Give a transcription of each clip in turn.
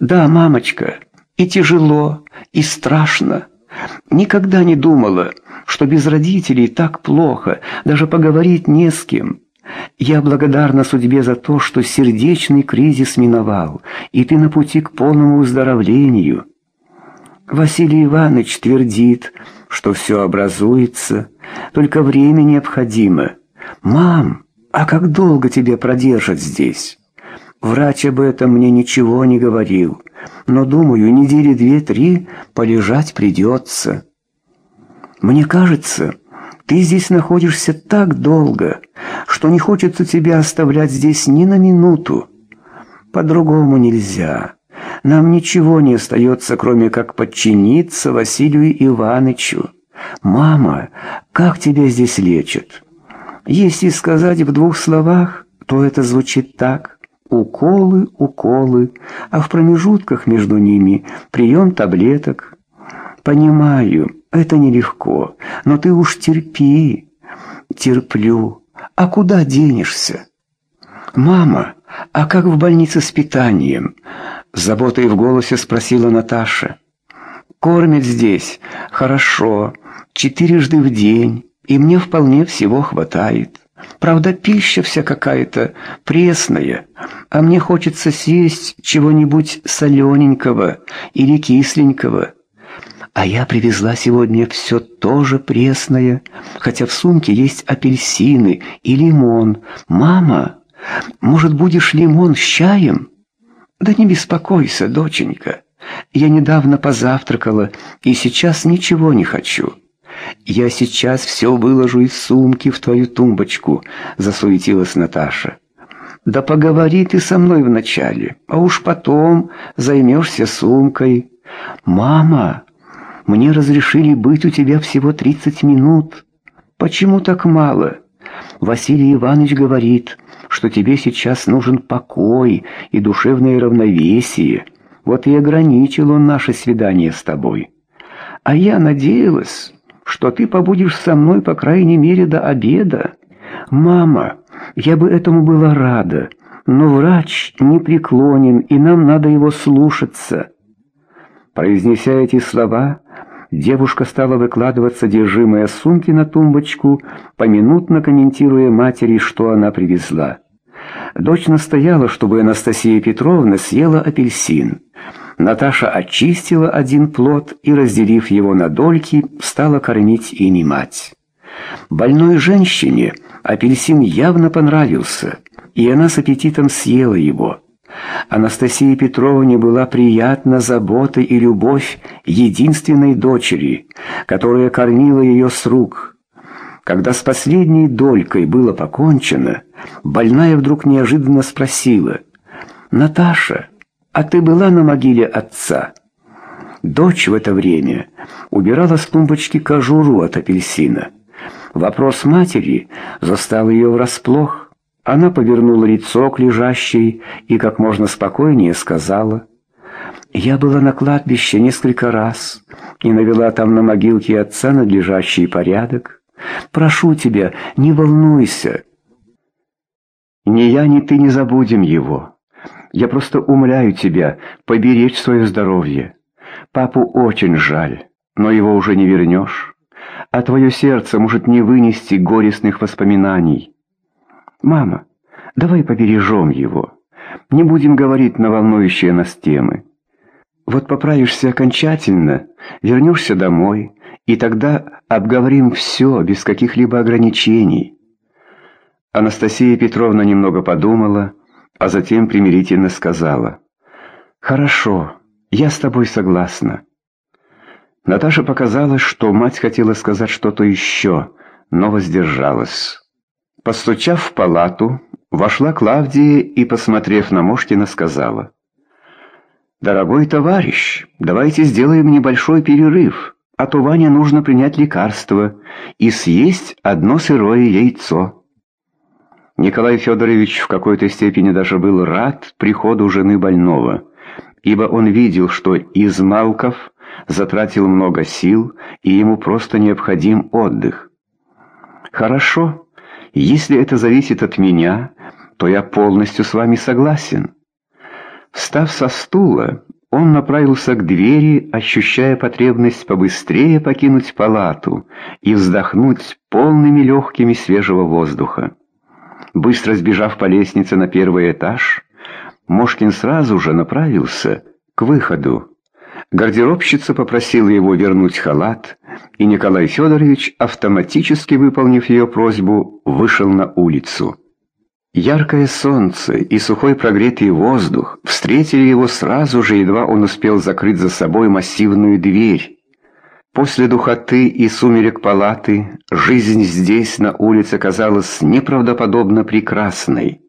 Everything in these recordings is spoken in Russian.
«Да, мамочка, и тяжело, и страшно. Никогда не думала, что без родителей так плохо, даже поговорить не с кем. Я благодарна судьбе за то, что сердечный кризис миновал, и ты на пути к полному выздоровлению». Василий Иванович твердит, что все образуется, только время необходимо. «Мам, а как долго тебе продержат здесь?» Врач об этом мне ничего не говорил, но, думаю, недели две-три полежать придется. Мне кажется, ты здесь находишься так долго, что не хочется тебя оставлять здесь ни на минуту. По-другому нельзя. Нам ничего не остается, кроме как подчиниться Василию Ивановичу. Мама, как тебя здесь лечат? Если сказать в двух словах, то это звучит так. Уколы, уколы, а в промежутках между ними прием таблеток. Понимаю, это нелегко, но ты уж терпи. Терплю. А куда денешься? Мама, а как в больнице с питанием? Заботой в голосе спросила Наташа. Кормят здесь хорошо, четырежды в день, и мне вполне всего хватает. Правда, пища вся какая-то пресная, а мне хочется съесть чего-нибудь солененького или кисленького. А я привезла сегодня все тоже пресное, хотя в сумке есть апельсины и лимон. Мама, может, будешь лимон с чаем? Да не беспокойся, доченька. Я недавно позавтракала и сейчас ничего не хочу. «Я сейчас все выложу из сумки в твою тумбочку», — засуетилась Наташа. «Да поговори ты со мной вначале, а уж потом займешься сумкой». «Мама, мне разрешили быть у тебя всего тридцать минут. Почему так мало?» «Василий Иванович говорит, что тебе сейчас нужен покой и душевное равновесие. Вот и ограничил он наше свидание с тобой. А я надеялась...» что ты побудешь со мной по крайней мере до обеда. Мама, я бы этому была рада, но врач непреклонен, и нам надо его слушаться». Произнеся эти слова, девушка стала выкладывать содержимое сумки на тумбочку, поминутно комментируя матери, что она привезла. Дочь настояла, чтобы Анастасия Петровна съела апельсин. Наташа очистила один плод и, разделив его на дольки, стала кормить ими мать. Больной женщине апельсин явно понравился, и она с аппетитом съела его. Анастасии Петровне была приятна забота и любовь единственной дочери, которая кормила ее с рук. Когда с последней долькой было покончено, больная вдруг неожиданно спросила, «Наташа, «А ты была на могиле отца?» Дочь в это время убирала с тумбочки кожуру от апельсина. Вопрос матери застал ее врасплох. Она повернула лицо к лежащей и как можно спокойнее сказала. «Я была на кладбище несколько раз и навела там на могилке отца надлежащий порядок. Прошу тебя, не волнуйся. Ни я, ни ты не забудем его». Я просто умоляю тебя поберечь свое здоровье. Папу очень жаль, но его уже не вернешь, а твое сердце может не вынести горестных воспоминаний. Мама, давай побережем его. Не будем говорить на волнующие нас темы. Вот поправишься окончательно, вернешься домой, и тогда обговорим все без каких-либо ограничений. Анастасия Петровна немного подумала, а затем примирительно сказала. «Хорошо, я с тобой согласна». Наташа показалось, что мать хотела сказать что-то еще, но воздержалась. Постучав в палату, вошла Клавдия и, посмотрев на Мошкина, сказала. «Дорогой товарищ, давайте сделаем небольшой перерыв, а то Ване нужно принять лекарство и съесть одно сырое яйцо». Николай Федорович в какой-то степени даже был рад приходу жены больного, ибо он видел, что Измалков затратил много сил, и ему просто необходим отдых. «Хорошо, если это зависит от меня, то я полностью с вами согласен. Встав со стула, он направился к двери, ощущая потребность побыстрее покинуть палату и вздохнуть полными легкими свежего воздуха. Быстро сбежав по лестнице на первый этаж, Мошкин сразу же направился к выходу. Гардеробщица попросила его вернуть халат, и Николай Федорович, автоматически выполнив ее просьбу, вышел на улицу. Яркое солнце и сухой прогретый воздух встретили его сразу же, едва он успел закрыть за собой массивную дверь. После духоты и сумерек палаты жизнь здесь, на улице, казалась неправдоподобно прекрасной.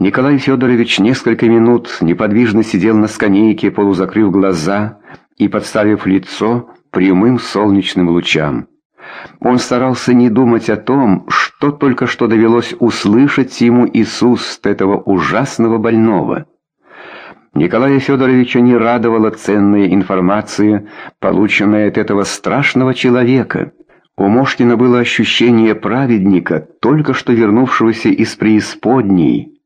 Николай Федорович несколько минут неподвижно сидел на скамейке, полузакрыв глаза и подставив лицо прямым солнечным лучам. Он старался не думать о том, что только что довелось услышать ему из уст этого ужасного больного. Николая Федоровича не радовала ценная информация, полученная от этого страшного человека. У Мошкина было ощущение праведника, только что вернувшегося из преисподней.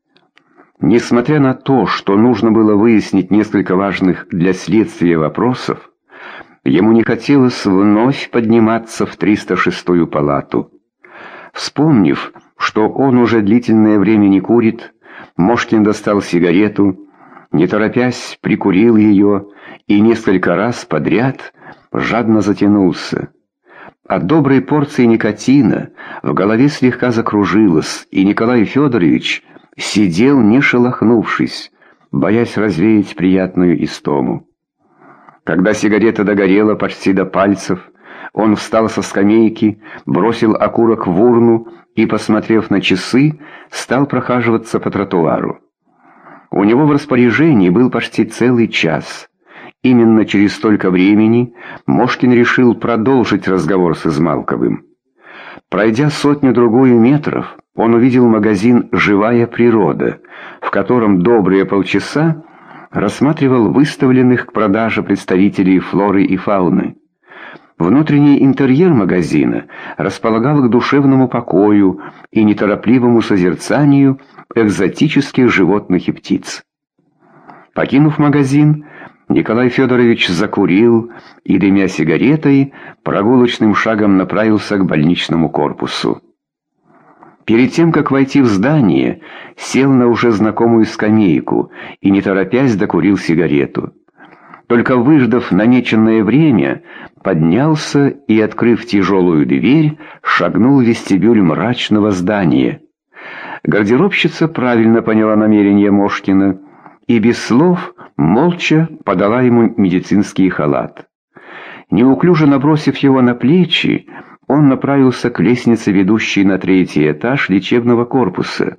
Несмотря на то, что нужно было выяснить несколько важных для следствия вопросов, ему не хотелось вновь подниматься в 306-ю палату. Вспомнив, что он уже длительное время не курит, Мошкин достал сигарету, не торопясь прикурил ее и несколько раз подряд жадно затянулся. От доброй порции никотина в голове слегка закружилось, и Николай Федорович сидел не шелохнувшись, боясь развеять приятную истому. Когда сигарета догорела почти до пальцев, он встал со скамейки, бросил окурок в урну и, посмотрев на часы, стал прохаживаться по тротуару. У него в распоряжении был почти целый час. Именно через столько времени Мошкин решил продолжить разговор с Измалковым. Пройдя сотню-другую метров, он увидел магазин «Живая природа», в котором добрые полчаса рассматривал выставленных к продаже представителей флоры и фауны. Внутренний интерьер магазина располагал к душевному покою и неторопливому созерцанию экзотических животных и птиц. Покинув магазин, Николай Федорович закурил и, дымя сигаретой, прогулочным шагом направился к больничному корпусу. Перед тем, как войти в здание, сел на уже знакомую скамейку и, не торопясь, докурил сигарету. Только выждав намеченное время, поднялся и, открыв тяжелую дверь, шагнул в вестибюль мрачного здания. Гардеробщица правильно поняла намерение Мошкина и без слов молча подала ему медицинский халат. Неуклюже набросив его на плечи, он направился к лестнице, ведущей на третий этаж лечебного корпуса.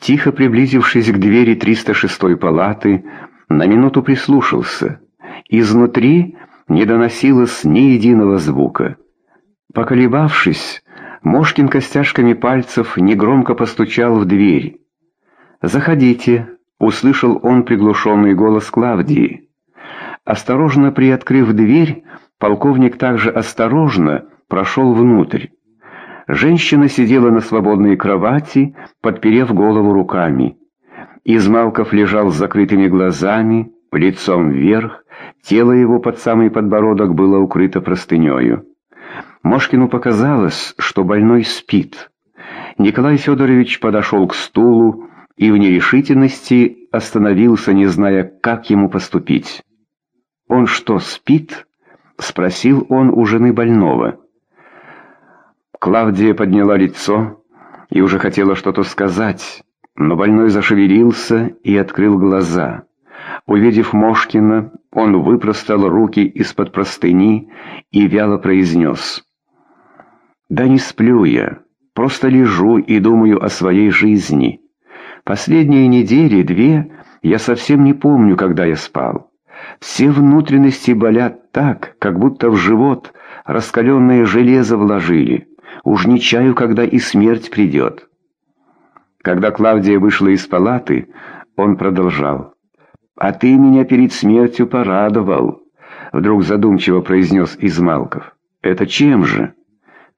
Тихо приблизившись к двери 306-й палаты, на минуту прислушался. Изнутри не доносилось ни единого звука. Поколебавшись, Мошкин костяшками пальцев негромко постучал в дверь. «Заходите», — услышал он приглушенный голос Клавдии. Осторожно приоткрыв дверь, полковник также осторожно прошел внутрь. Женщина сидела на свободной кровати, подперев голову руками. Измалков лежал с закрытыми глазами, лицом вверх, тело его под самый подбородок было укрыто простынею. Мошкину показалось, что больной спит. Николай Федорович подошел к стулу и в нерешительности остановился, не зная, как ему поступить. «Он что, спит?» — спросил он у жены больного. Клавдия подняла лицо и уже хотела что-то сказать, но больной зашевелился и открыл глаза. Увидев Мошкина, он выпростал руки из-под простыни и вяло произнес. «Да не сплю я, просто лежу и думаю о своей жизни. Последние недели, две, я совсем не помню, когда я спал. Все внутренности болят так, как будто в живот раскаленное железо вложили». Уж не чаю, когда и смерть придет. Когда Клавдия вышла из палаты, он продолжал. «А ты меня перед смертью порадовал», — вдруг задумчиво произнес Измалков. «Это чем же?»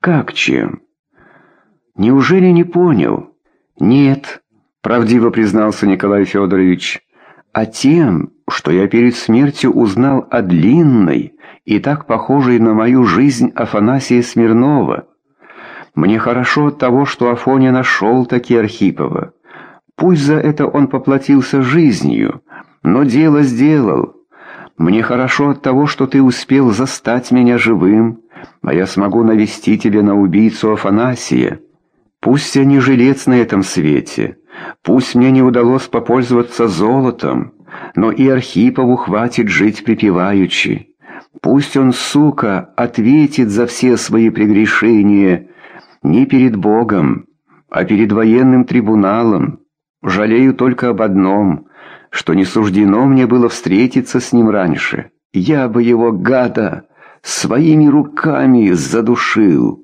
«Как чем?» «Неужели не понял?» «Нет», — правдиво признался Николай Федорович. а тем, что я перед смертью узнал о длинной и так похожей на мою жизнь Афанасия Смирнова. Мне хорошо от того, что Афоня нашел таки Архипова. Пусть за это он поплатился жизнью, но дело сделал. Мне хорошо от того, что ты успел застать меня живым, а я смогу навести тебе на убийцу Афанасия. Пусть я не жилец на этом свете, пусть мне не удалось попользоваться золотом, но и Архипову хватит жить припеваючи. Пусть он, сука, ответит за все свои прегрешения не перед Богом, а перед военным трибуналом. Жалею только об одном, что не суждено мне было встретиться с ним раньше. Я бы его, гада, своими руками задушил.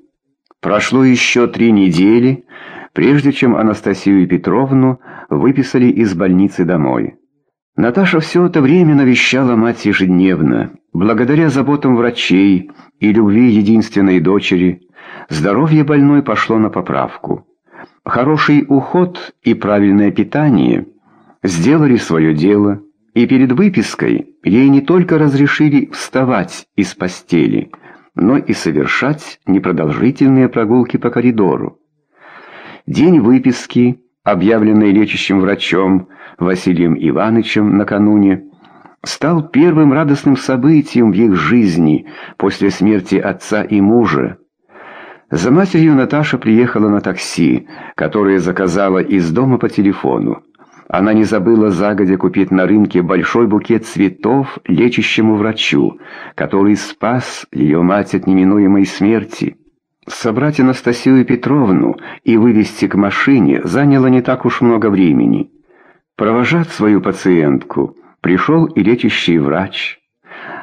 Прошло еще три недели, прежде чем Анастасию Петровну выписали из больницы домой. Наташа все это время навещала мать ежедневно. Благодаря заботам врачей и любви единственной дочери, здоровье больной пошло на поправку. Хороший уход и правильное питание сделали свое дело, и перед выпиской ей не только разрешили вставать из постели, но и совершать непродолжительные прогулки по коридору. День выписки, объявленный лечащим врачом Василием Ивановичем накануне, стал первым радостным событием в их жизни после смерти отца и мужа. За матерью Наташа приехала на такси, которое заказала из дома по телефону. Она не забыла загодя купить на рынке большой букет цветов лечащему врачу, который спас ее мать от неминуемой смерти. Собрать Анастасию Петровну и вывести к машине заняло не так уж много времени. Провожать свою пациентку пришел и лечащий врач.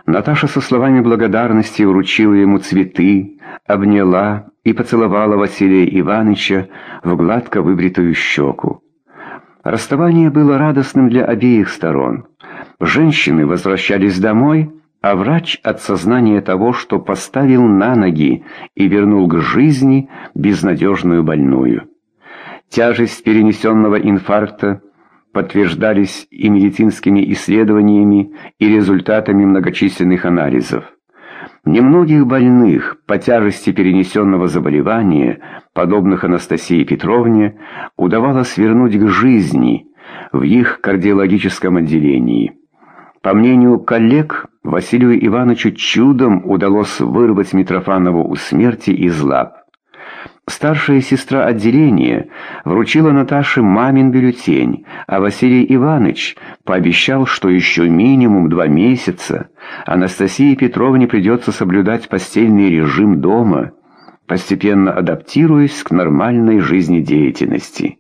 Наташа со словами благодарности вручила ему цветы, обняла и поцеловала Василия Ивановича в гладко выбритую щеку. Расставание было радостным для обеих сторон. Женщины возвращались домой, а врач от сознания того, что поставил на ноги и вернул к жизни безнадежную больную. Тяжесть перенесенного инфаркта подтверждались и медицинскими исследованиями, и результатами многочисленных анализов. Немногих больных по тяжести перенесенного заболевания, подобных Анастасии Петровне, удавалось вернуть к жизни в их кардиологическом отделении. По мнению коллег, Василию Ивановичу чудом удалось вырвать Митрофанову у смерти из лап. Старшая сестра отделения вручила Наташе мамин бюллетень, а Василий Иванович пообещал, что еще минимум два месяца Анастасии Петровне придется соблюдать постельный режим дома, постепенно адаптируясь к нормальной жизнедеятельности.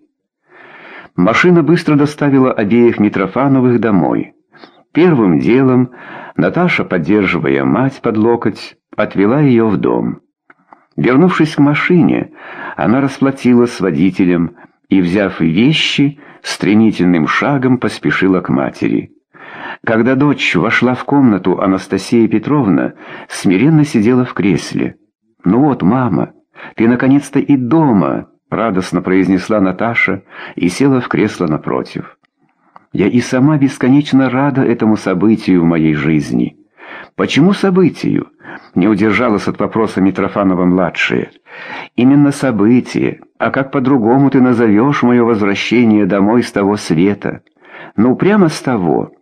Машина быстро доставила обеих Митрофановых домой. Первым делом Наташа, поддерживая мать под локоть, отвела ее в дом. Вернувшись к машине, она расплатилась с водителем и, взяв вещи, стремительным шагом поспешила к матери. Когда дочь вошла в комнату, Анастасия Петровна смиренно сидела в кресле. «Ну вот, мама, ты наконец-то и дома!» — радостно произнесла Наташа и села в кресло напротив. «Я и сама бесконечно рада этому событию в моей жизни». «Почему событию?» Не удержалась от вопроса Митрофанова-младшая. «Именно событие. А как по-другому ты назовешь мое возвращение домой с того света? Ну, прямо с того.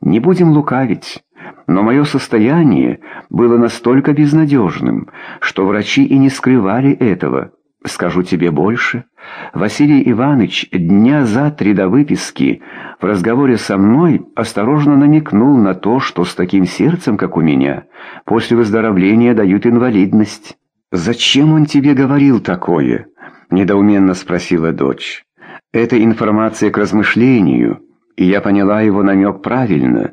Не будем лукавить». Но мое состояние было настолько безнадежным, что врачи и не скрывали этого. Скажу тебе больше. Василий Иванович дня за три до выписки в разговоре со мной осторожно намекнул на то, что с таким сердцем, как у меня, после выздоровления дают инвалидность. «Зачем он тебе говорил такое?» — недоуменно спросила дочь. «Это информация к размышлению, и я поняла его намек правильно».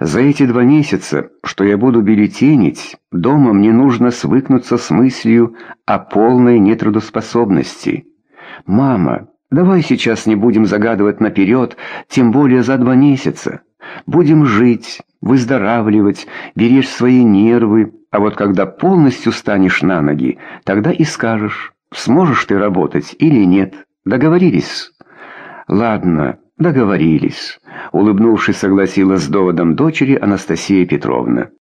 За эти два месяца, что я буду бюллетенить, дома мне нужно свыкнуться с мыслью о полной нетрудоспособности. Мама, давай сейчас не будем загадывать наперед, тем более за два месяца. Будем жить, выздоравливать, беречь свои нервы, а вот когда полностью станешь на ноги, тогда и скажешь, сможешь ты работать или нет. Договорились? Ладно, Договорились. Улыбнувшись, согласилась с доводом дочери Анастасия Петровна.